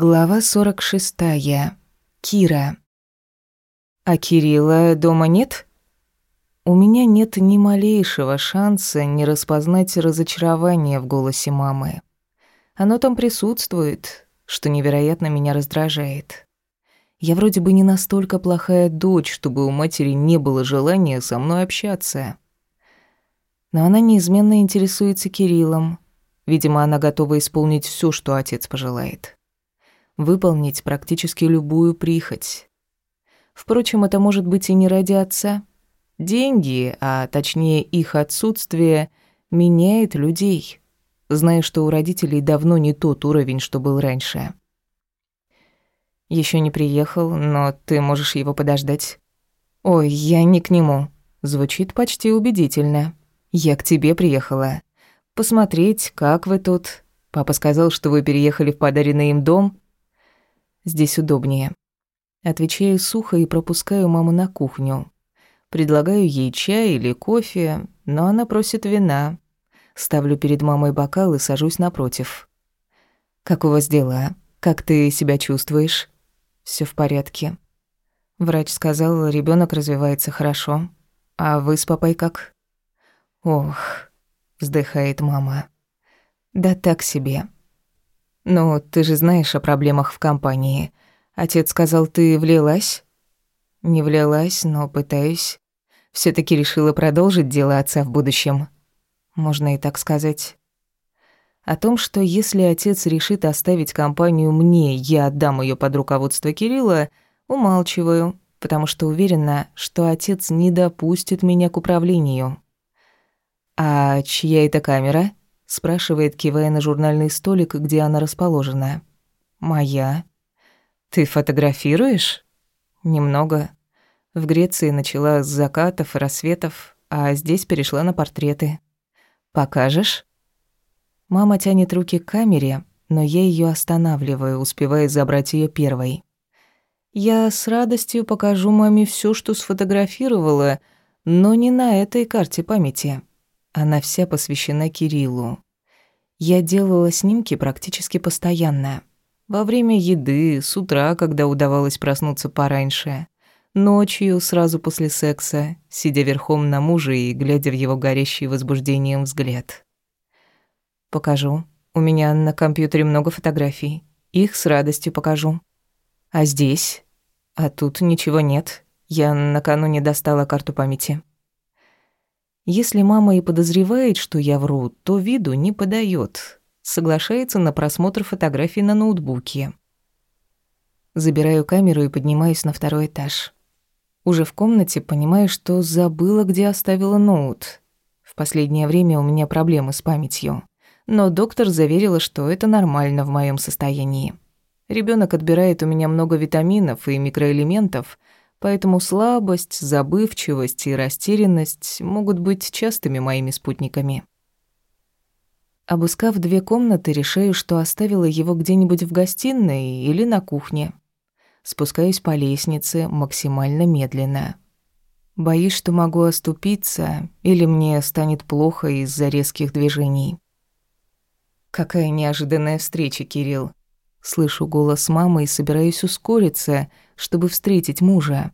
Глава 46. Кира. А Кирилла дома нет? У меня нет ни малейшего шанса не распознать разочарование в голосе мамы. Оно там присутствует, что невероятно меня раздражает. Я вроде бы не настолько плохая дочь, чтобы у матери не было желания со мной общаться. Но она неизменно интересуется Кириллом. Видимо, она готова исполнить все, что отец пожелает выполнить практически любую прихоть. Впрочем, это может быть и не ради отца. Деньги, а точнее их отсутствие, меняет людей. Зная, что у родителей давно не тот уровень, что был раньше. Еще не приехал, но ты можешь его подождать. Ой, я не к нему. Звучит почти убедительно. Я к тебе приехала. Посмотреть, как вы тут. Папа сказал, что вы переехали в подаренный им дом. Здесь удобнее. Отвечаю сухо и пропускаю маму на кухню. Предлагаю ей чай или кофе, но она просит вина. Ставлю перед мамой бокал и сажусь напротив. «Как у вас дела? Как ты себя чувствуешь?» Все в порядке». Врач сказал, ребенок развивается хорошо. «А вы с папой как?» «Ох», — вздыхает мама. «Да так себе. «Ну, ты же знаешь о проблемах в компании. Отец сказал, ты влилась?» «Не влилась, но пытаюсь. все таки решила продолжить дело отца в будущем. Можно и так сказать». О том, что если отец решит оставить компанию мне, я отдам ее под руководство Кирилла, умалчиваю, потому что уверена, что отец не допустит меня к управлению. «А чья это камера?» Спрашивает, кивая на журнальный столик, где она расположена. Моя. Ты фотографируешь? Немного. В Греции начала с закатов и рассветов, а здесь перешла на портреты. Покажешь? Мама тянет руки к камере, но я ее останавливаю, успевая забрать ее первой. Я с радостью покажу маме все, что сфотографировала, но не на этой карте памяти. Она вся посвящена Кириллу. Я делала снимки практически постоянно. Во время еды, с утра, когда удавалось проснуться пораньше, ночью, сразу после секса, сидя верхом на муже и глядя в его горящий возбуждением взгляд. «Покажу. У меня на компьютере много фотографий. Их с радостью покажу. А здесь? А тут ничего нет. Я накануне достала карту памяти». Если мама и подозревает, что я вру, то виду не подает. Соглашается на просмотр фотографий на ноутбуке. Забираю камеру и поднимаюсь на второй этаж. Уже в комнате понимаю, что забыла, где оставила ноут. В последнее время у меня проблемы с памятью. Но доктор заверила, что это нормально в моем состоянии. Ребенок отбирает у меня много витаминов и микроэлементов, поэтому слабость, забывчивость и растерянность могут быть частыми моими спутниками. Обыскав две комнаты, решаю, что оставила его где-нибудь в гостиной или на кухне. Спускаюсь по лестнице максимально медленно. Боюсь, что могу оступиться, или мне станет плохо из-за резких движений. Какая неожиданная встреча, Кирилл. Слышу голос мамы и собираюсь ускориться, чтобы встретить мужа.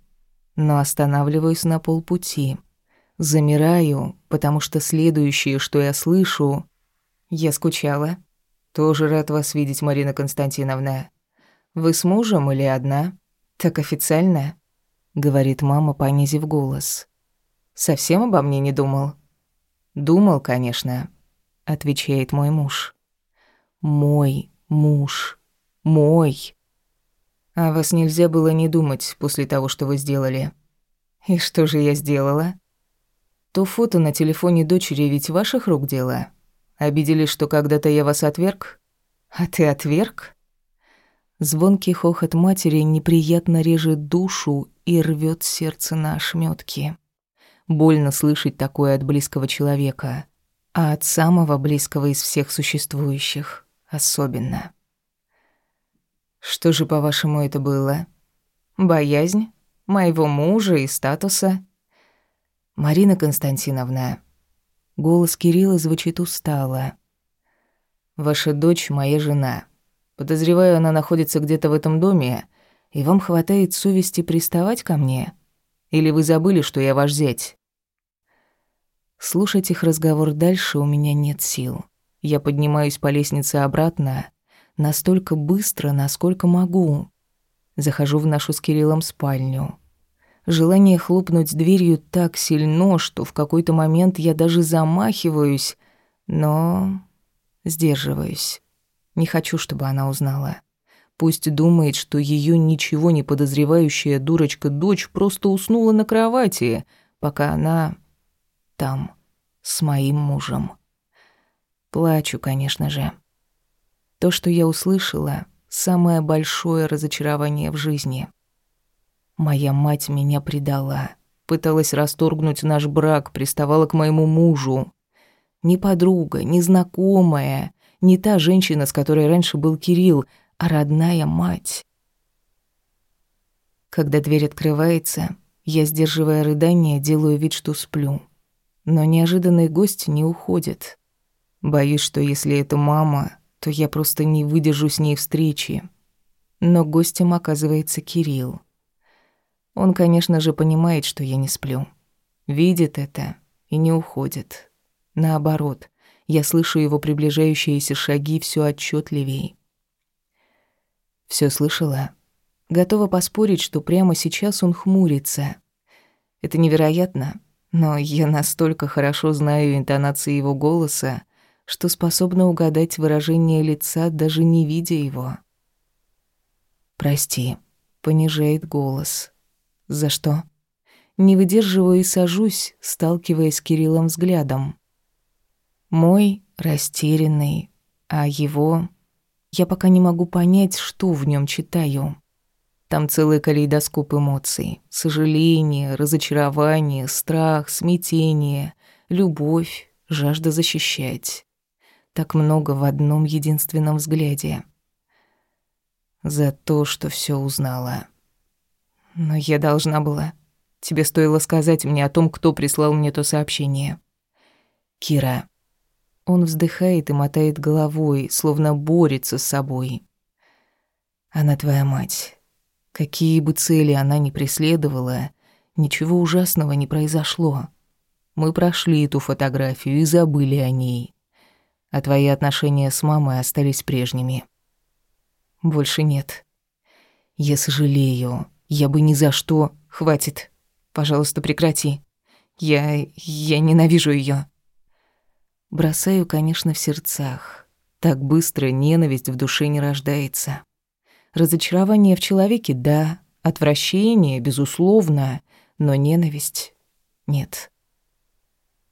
Но останавливаюсь на полпути. Замираю, потому что следующее, что я слышу... Я скучала. Тоже рад вас видеть, Марина Константиновна. Вы с мужем или одна? Так официально? Говорит мама, понизив голос. Совсем обо мне не думал? Думал, конечно, отвечает мой муж. Мой муж. Мой. А вас нельзя было не думать после того, что вы сделали. И что же я сделала? То фото на телефоне дочери ведь ваших рук дело. Обиделись, что когда-то я вас отверг? А ты отверг? Звонкий хохот матери неприятно режет душу и рвет сердце на ошметки. Больно слышать такое от близкого человека, а от самого близкого из всех существующих особенно. Что же, по-вашему, это было? Боязнь? Моего мужа и статуса? Марина Константиновна. Голос Кирилла звучит устало. Ваша дочь моя жена. Подозреваю, она находится где-то в этом доме, и вам хватает совести приставать ко мне? Или вы забыли, что я ваш зять?» Слушать их разговор дальше у меня нет сил. Я поднимаюсь по лестнице обратно настолько быстро, насколько могу. Захожу в нашу с Кириллом спальню. Желание хлопнуть дверью так сильно, что в какой-то момент я даже замахиваюсь, но сдерживаюсь. Не хочу, чтобы она узнала. Пусть думает, что ее ничего не подозревающая дурочка-дочь просто уснула на кровати, пока она там, с моим мужем. Плачу, конечно же. То, что я услышала, самое большое разочарование в жизни. Моя мать меня предала, пыталась расторгнуть наш брак, приставала к моему мужу. Не подруга, не знакомая, не та женщина, с которой раньше был Кирилл, а родная мать. Когда дверь открывается, я, сдерживая рыдание, делаю вид, что сплю. Но неожиданный гость не уходит. Боюсь, что если это мама, то я просто не выдержу с ней встречи. Но гостем оказывается Кирилл. Он, конечно же, понимает, что я не сплю. Видит это и не уходит. Наоборот, я слышу его приближающиеся шаги все отчетливей. Все слышала? Готова поспорить, что прямо сейчас он хмурится. Это невероятно, но я настолько хорошо знаю интонации его голоса, что способна угадать выражение лица, даже не видя его. «Прости», — понижает голос. За что? Не выдерживаю и сажусь, сталкиваясь с Кириллом взглядом. Мой растерянный, а его... Я пока не могу понять, что в нем читаю. Там целый калейдоскоп эмоций. Сожаление, разочарование, страх, смятение, любовь, жажда защищать. Так много в одном единственном взгляде. За то, что все узнала. Но я должна была. Тебе стоило сказать мне о том, кто прислал мне то сообщение. Кира. Он вздыхает и мотает головой, словно борется с собой. Она твоя мать. Какие бы цели она ни преследовала, ничего ужасного не произошло. Мы прошли эту фотографию и забыли о ней. А твои отношения с мамой остались прежними. Больше нет. Я сожалею, я бы ни за что... Хватит. Пожалуйста, прекрати. Я... я ненавижу ее. Бросаю, конечно, в сердцах. Так быстро ненависть в душе не рождается. Разочарование в человеке — да, отвращение, безусловно, но ненависть — нет.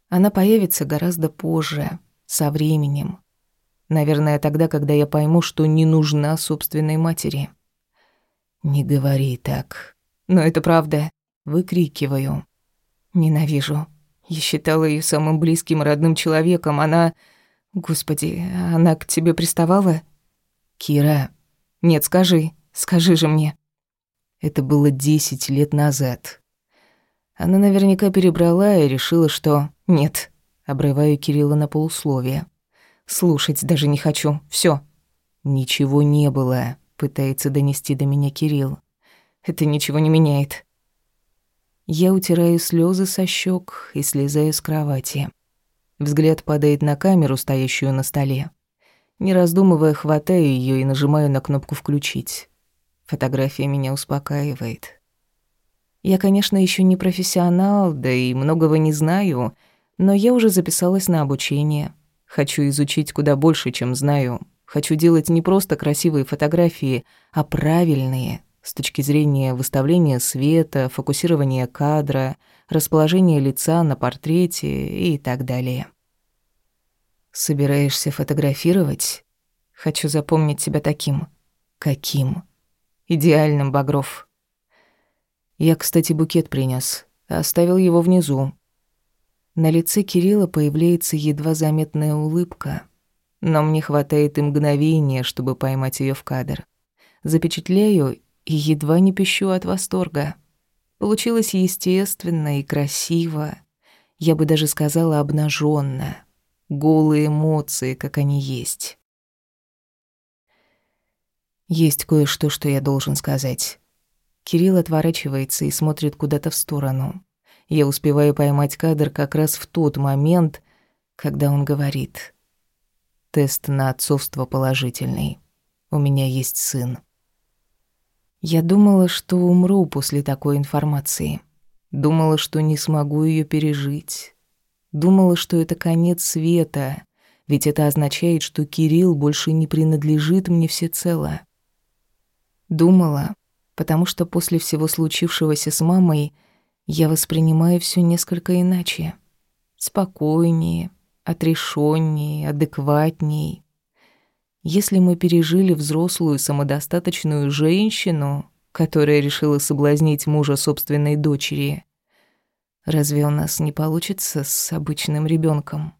Она появится гораздо позже, со временем. Наверное, тогда, когда я пойму, что не нужна собственной матери. «Не говори так». «Но это правда». Выкрикиваю. «Ненавижу. Я считала ее самым близким родным человеком. Она... Господи, она к тебе приставала?» «Кира...» «Нет, скажи. Скажи же мне». Это было десять лет назад. Она наверняка перебрала и решила, что... «Нет». Обрываю Кирилла на полусловие. «Слушать даже не хочу. Все. «Ничего не было пытается донести до меня Кирилл. Это ничего не меняет. Я утираю слезы со щек и слезаю с кровати. Взгляд падает на камеру, стоящую на столе. Не раздумывая, хватаю ее и нажимаю на кнопку «Включить». Фотография меня успокаивает. Я, конечно, еще не профессионал, да и многого не знаю, но я уже записалась на обучение. Хочу изучить куда больше, чем знаю, Хочу делать не просто красивые фотографии, а правильные, с точки зрения выставления света, фокусирования кадра, расположения лица на портрете и так далее. Собираешься фотографировать? Хочу запомнить тебя таким. Каким? Идеальным, Багров. Я, кстати, букет принес, Оставил его внизу. На лице Кирилла появляется едва заметная улыбка — но мне хватает и мгновения, чтобы поймать ее в кадр. Запечатляю и едва не пищу от восторга. Получилось естественно и красиво. Я бы даже сказала обнаженно. Голые эмоции, как они есть. Есть кое-что, что я должен сказать. Кирилл отворачивается и смотрит куда-то в сторону. Я успеваю поймать кадр как раз в тот момент, когда он говорит. Тест на отцовство положительный. У меня есть сын. Я думала, что умру после такой информации. Думала, что не смогу ее пережить. Думала, что это конец света, ведь это означает, что Кирилл больше не принадлежит мне всецело. Думала, потому что после всего случившегося с мамой я воспринимаю все несколько иначе. Спокойнее, отрешеннее, адекватней. Если мы пережили взрослую самодостаточную женщину, которая решила соблазнить мужа собственной дочери, разве у нас не получится с обычным ребенком?